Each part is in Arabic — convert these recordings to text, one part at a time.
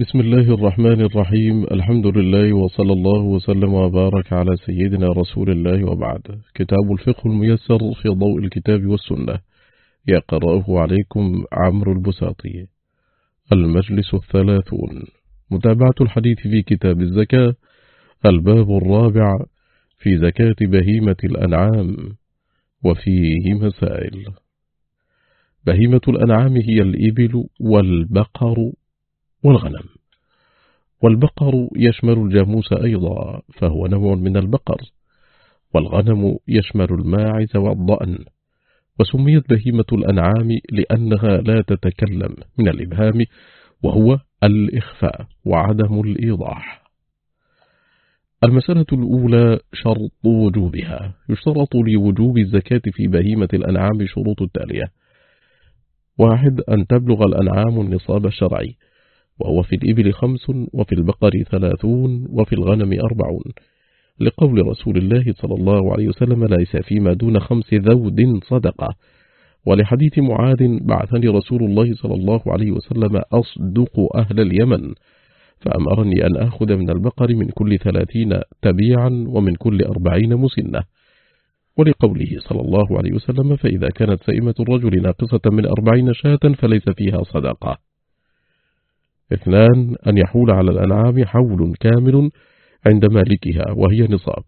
بسم الله الرحمن الرحيم الحمد لله وصلى الله وسلم وبارك على سيدنا رسول الله وبعد كتاب الفقه الميسر في ضوء الكتاب والسنة يقرأه عليكم عمرو البساطي المجلس الثلاثون متابعة الحديث في كتاب الزكاة الباب الرابع في زكاة بهيمة الأنعام وفيه مسائل بهيمة الأنعام هي الإبل والبقر والغنم. والبقر يشمل الجاموس أيضا فهو نوع من البقر. والغنم يشمل الماعز والضأن وسميت بهيمة الأنعام لأنها لا تتكلم من الإبهام وهو الإخفاء وعدم الإيضاح. المسألة الأولى شرط وجوبها. يشترط لوجوب الزكاة في بهيمة الأنعام شروط التالية. واحد أن تبلغ الأنعام النصاب الشرعي. وهو في الإبل خمس وفي البقر ثلاثون وفي الغنم أربعون. لقول رسول الله صلى الله عليه وسلم ليس فيما دون خمس ذود صدقة. ولحديث معاذ بعثني رسول الله صلى الله عليه وسلم أصدق أهل اليمن فأمرني أن أخذ من البقر من كل ثلاثين تبيعا ومن كل أربعين مسنة. ولقوله صلى الله عليه وسلم فإذا كانت سئمة الرجل ناقصة من أربعين شاة فليس فيها صدقة. اثنان أن يحول على الأنعام حول كامل عند مالكها وهي نصاب.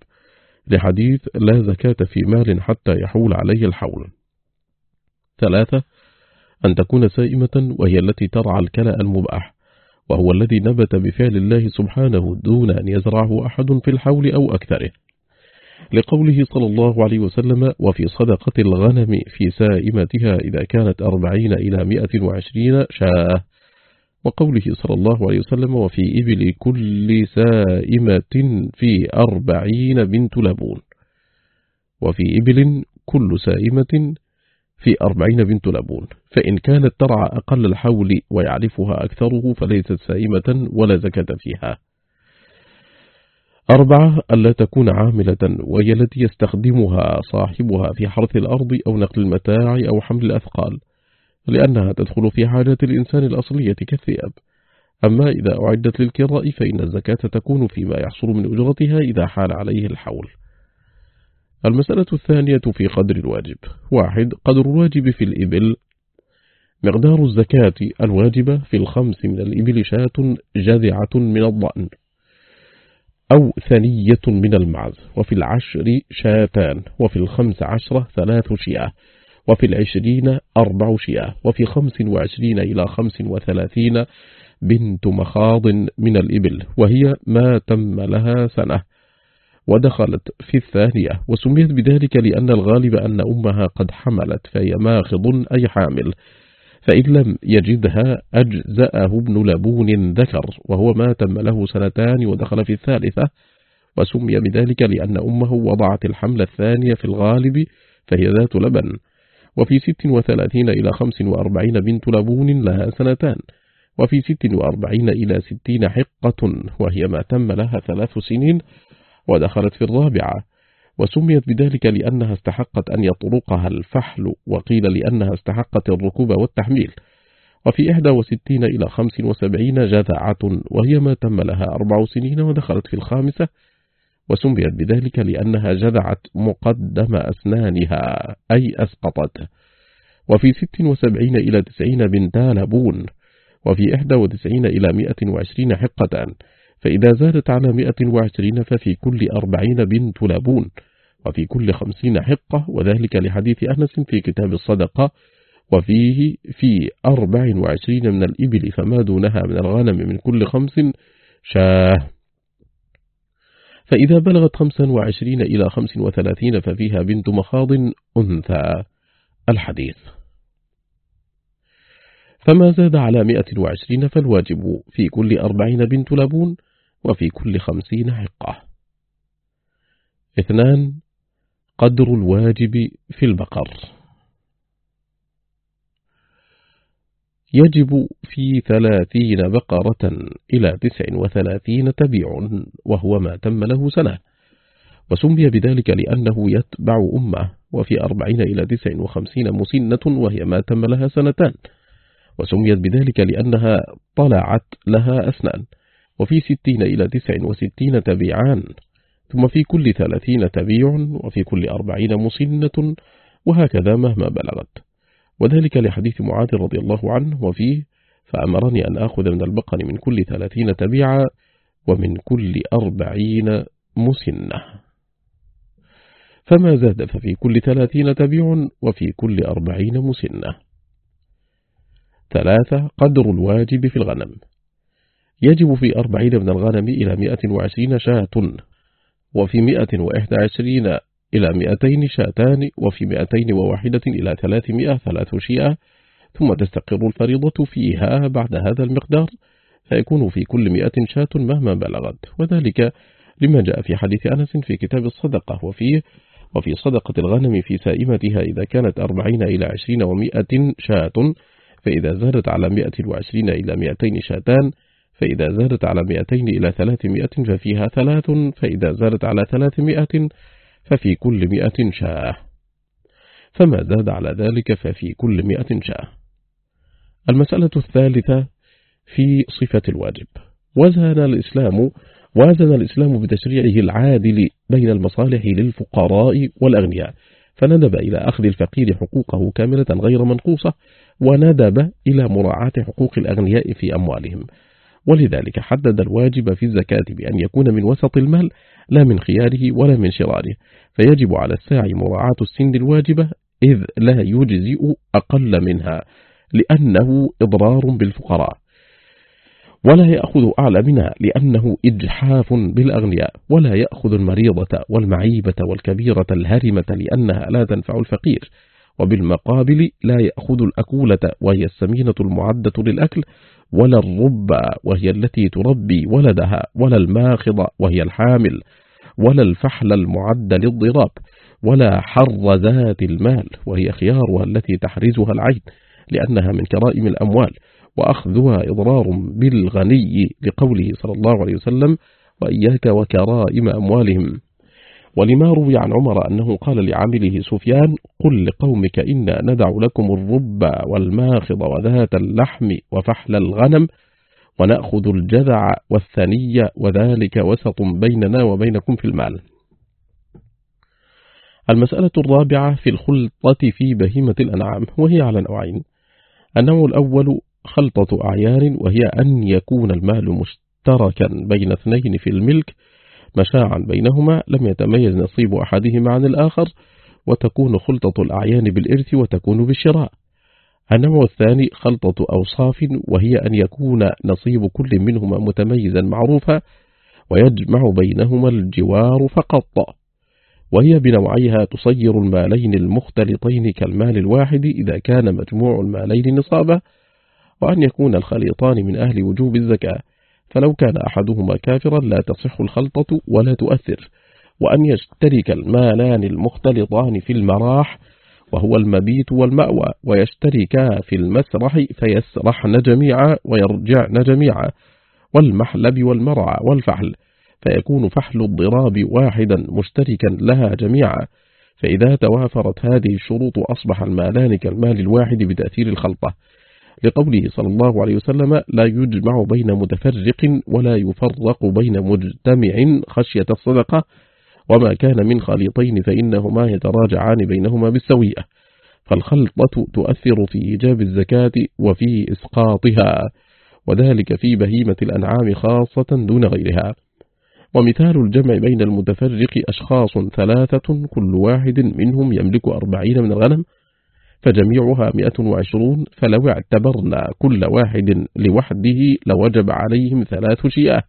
لحديث لا زكاة في مال حتى يحول عليه الحول. ثلاثة أن تكون سائمة وهي التي ترعى الكلأ المباح وهو الذي نبت بفعل الله سبحانه دون أن يزرعه أحد في الحول أو أكثره. لقوله صلى الله عليه وسلم وفي صدقة الغنم في سائمتها إذا كانت أربعين إلى مئة وعشرين شاة وقوله صلى الله عليه وسلم وفي إبل كل سائمة في أربعين بنت لبون وفي إبل كل سائمة في أربعين بنت لبون فإن كانت ترعى أقل الحول ويعرفها أكثره فليست سائمة ولا زكاة فيها. أربعة ألا تكون عاملة وهي التي يستخدمها صاحبها في حرث الأرض أو نقل المتاع أو حمل الأثقال. لأنها تدخل في حاجات الإنسان الأصلية كالثياب. أما إذا أعدت للكراء فإن الزكاة تكون فيما يحصل من أجرتها إذا حال عليه الحول. المسألة الثانية في قدر الواجب. واحد قدر الواجب في الإبل. مقدار الزكاة الواجبة في الخمس من الإبل شاة جذعة من الضأن أو ثنية من المعز وفي العشر شاتان وفي الخمس عشرة ثلاث شياه. وفي العشرين أربع شياه وفي خمس وعشرين إلى خمس وثلاثين بنت مخاض من الإبل وهي ما تم لها سنة ودخلت في الثانية وسميت بذلك لأن الغالب أن أمها قد حملت فهي ماخض أي حامل فإن لم يجدها أجزأه ابن لبون ذكر وهو ما تم له سنتان ودخل في الثالثة وسمي بذلك لأن أمه وضعت الحمل الثانية في الغالب فهي ذات لبن. وفي ست وثلاثين إلى خمس وأربعين بنت لبون لها سنتان وفي ست وأربعين إلى ستين حقة وهي ما تم لها ثلاث سنين ودخلت في الرابعة وسميت بذلك لأنها استحقت أن يطرقها الفحل وقيل لأنها استحقت الركوب والتحميل وفي إحدى وستين إلى خمس وسبعين جذعة وهي ما تم لها أربع سنين ودخلت في الخامسة وسميت بذلك لأنها جذعت مقدم أسنانها أي أسقطت. وفي ست وسبعين إلى تسعين بنتا لبون وفي إحدى وتسعين إلى مئة وعشرين حقة فإذا زادت على مئة وعشرين ففي كل أربعين بنت لبون وفي كل خمسين حقة وذلك لحديث أنس في كتاب الصدقة وفيه في أربع وعشرين من الإبل فما دونها من الغنم من كل خمس شاة. فإذا بلغت خمسا وعشرين إلى خمس وثلاثين ففيها بنت مخاض أنثى. الحديث. فما زاد على مئة وعشرين فالواجب في كل أربعين بنت لبون وفي كل خمسين حقة اثنان قدر الواجب في البقر. يجب في ثلاثين بقرة إلى تسع وثلاثين تبيع وهو ما تم له سنة. وسمي بذلك لأنه يتبع أمة وفي أربعين إلى تسع وخمسين مسنة وهي ما تم لها سنتان. وسميت بذلك لأنها طلعت لها أسنان وفي ستين إلى تسع وستين تبيعان ثم في كل ثلاثين تبيع وفي كل أربعين مسنة وهكذا مهما بلغت. وذلك لحديث معاذ رضي الله عنه وفيه فأمرني أن آخذ من البقر من كل ثلاثين تبيعا ومن كل أربعين مسنة. فما زاد ففي كل ثلاثين تبيع وفي كل أربعين مسنة. ثلاثة قدر الواجب في الغنم. يجب في أربعين من الغنم إلى مئة وعشرين شاة وفي مئة وإحدى عشرين إلى مئتين شاتان وفي مئتين وواحدة إلى ثلاثمائة ثلاث شيئة ثم تستقر الفريضة فيها بعد هذا المقدار فيكون في كل مئة شاة مهما بلغت. وذلك لما جاء في حديث أنس في كتاب الصدقة وفيه وفي صدقة الغنم في سائمتها إذا كانت أربعين إلى عشرين ومئة شاة فإذا زادت على مئة وعشرين إلى مئتين شاتان فإذا زادت على مئتين إلى ثلاثمائة ففيها ثلاث فإذا زادت على ثلاثمائة ففي كل مئة شاة. فما زاد على ذلك ففي كل مئة شاة. المسألة الثالثة في صفة الواجب. وزن الإسلام وازن الإسلام بتشريعه العادل بين المصالح للفقراء والأغنياء. فندب إلى أخذ الفقير حقوقه كاملة غير منقوصة وندب إلى مراعاة حقوق الأغنياء في أموالهم. ولذلك حدد الواجب في الزكاة بأن يكون من وسط المال لا من خياره ولا من شراره. فيجب على الساعي مراعاة السن الواجبة إذ لا يجزئ أقل منها لأنه إضرار بالفقراء. ولا يأخذ أعلى منها لأنه إجحاف بالأغنياء. ولا يأخذ المريضة والمعيبة والكبيرة الهرمة لأنها لا تنفع الفقير. وبالمقابل لا يأخذ الأكولة وهي السمينة المعدة للأكل. ولا الرب وهي التي تربي ولدها ولا الماخض وهي الحامل ولا الفحل المعد للضراب ولا حر ذات المال وهي خيارها التي تحرزها العين لأنها من كرائم الأموال وأخذها إضرار بالغني لقوله صلى الله عليه وسلم وإياك وكرائم أموالهم. ولما روي عن عمر أنه قال لعامله سفيان قل لقومك إنا ندع لكم الرب والماخض وذات اللحم وفحل الغنم ونأخذ الجذع والثني وذلك وسط بيننا وبينكم في المال. المسألة الرابعة في الخلطة في بهيمة الأنعام وهي على نوعين. النوع الأول خلطة أعيان وهي أن يكون المال مشتركا بين اثنين في الملك مشاعا بينهما لم يتميز نصيب أحدهما عن الآخر وتكون خلطة الأعيان بالإرث وتكون بالشراء. النوع الثاني خلطة أوصاف وهي أن يكون نصيب كل منهما متميزا معروفا ويجمع بينهما الجوار فقط. وهي بنوعيها تصير المالين المختلطين كالمال الواحد إذا كان مجموع المالين نصابا وأن يكون الخليطان من أهل وجوب الزكاة. فلو كان أحدهما كافرا لا تصح الخلطة ولا تؤثر. وأن يشترك المالان المختلطان في المراح وهو المبيت والمأوى ويشتركا في المسرح فيسرحن جميعا ويرجعن جميعا. والمحلب والمرعى والفحل فيكون فحل الضراب واحدا مشتركا لها جميعا. فإذا توافرت هذه الشروط أصبح المالان كالمال الواحد بتأثير الخلطة. لقوله صلى الله عليه وسلم لا يجمع بين متفرق ولا يفرق بين مجتمع خشية الصدقة وما كان من خليطين فإنهما يتراجعان بينهما بالسوية فالخلطة تؤثر في إيجاب الزكاة وفي إسقاطها وذلك في بهيمة الأنعام خاصة دون غيرها. ومثال الجمع بين المتفرق أشخاص ثلاثة كل واحد منهم يملك أربعين من الغنم فجميعها مئة وعشرون فلو اعتبرنا كل واحد لوحده لوجب عليهم ثلاث شيئة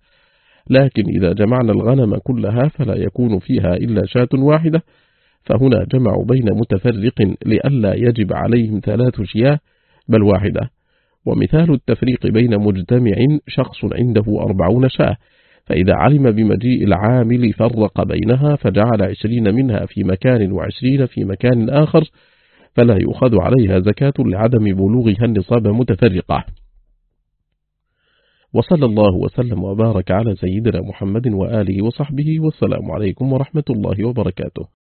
لكن إذا جمعنا الغنم كلها فلا يكون فيها إلا شاة واحدة. فهنا جمع بين متفرق لئلا يجب عليهم ثلاث شياه بل واحدة. ومثال التفريق بين مجتمع شخص عنده أربعون شاة. فإذا علم بمجيء العامل فرق بينها فجعل عشرين منها في مكان وعشرين في مكان آخر. فلا يؤخذ عليها زكاة لعدم بلوغها النصاب متفرقة. وصلى الله وسلم وبارك على سيدنا محمد وآله وصحبه والسلام عليكم ورحمة الله وبركاته.